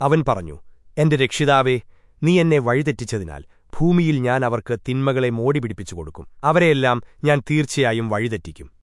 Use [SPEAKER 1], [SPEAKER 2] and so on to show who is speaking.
[SPEAKER 1] അവൻ പറഞ്ഞു എന്റെ രക്ഷിതാവേ നീ എന്നെ വഴിതെറ്റിച്ചതിനാൽ ഭൂമിയിൽ ഞാൻ അവർക്ക് തിന്മകളെ മോടിപിടിപ്പിച്ചു കൊടുക്കും അവരെയെല്ലാം ഞാൻ തീർച്ചയായും വഴിതെറ്റിക്കും.